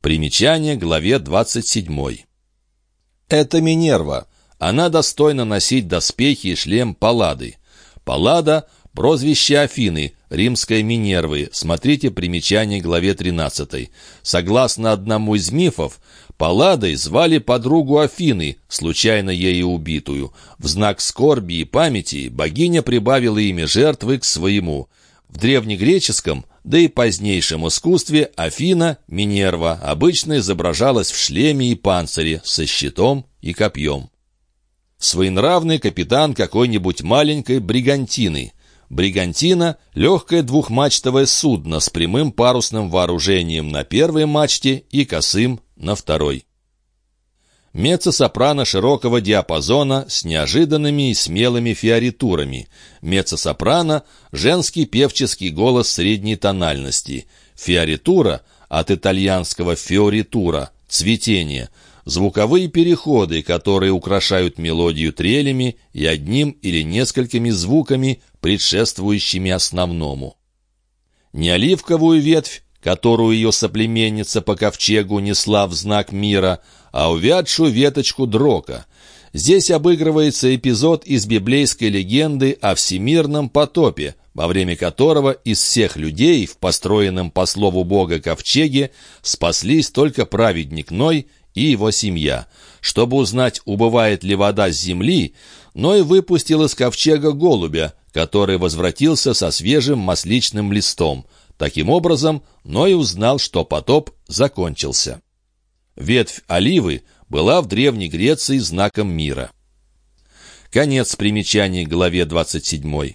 Примечание главе 27. Это Минерва. Она достойна носить доспехи и шлем Паллады. Паллада — прозвище Афины, римской Минервы. Смотрите примечание главе 13. Согласно одному из мифов, Палладой звали подругу Афины, случайно ею убитую. В знак скорби и памяти богиня прибавила имя жертвы к своему. В древнегреческом да и позднейшем искусстве Афина, Минерва, обычно изображалась в шлеме и панцире, со щитом и копьем. Своенравный капитан какой-нибудь маленькой бригантины. Бригантина — легкое двухмачтовое судно с прямым парусным вооружением на первой мачте и косым на второй меццо-сопрано широкого диапазона с неожиданными и смелыми фиоритурами. Меццо-сопрано — женский певческий голос средней тональности. Фиоритура — от итальянского «фиоритура» — цветение. Звуковые переходы, которые украшают мелодию трелями и одним или несколькими звуками, предшествующими основному. Не оливковую ветвь, которую ее соплеменница по ковчегу несла в знак мира, а увядшую веточку дрока. Здесь обыгрывается эпизод из библейской легенды о всемирном потопе, во время которого из всех людей в построенном по слову Бога ковчеге спаслись только праведник Ной и его семья. Чтобы узнать, убывает ли вода с земли, Ной выпустил из ковчега голубя, который возвратился со свежим масличным листом. Таким образом, Ной узнал, что потоп закончился. Ветвь оливы была в Древней Греции знаком мира. Конец примечаний главе 27.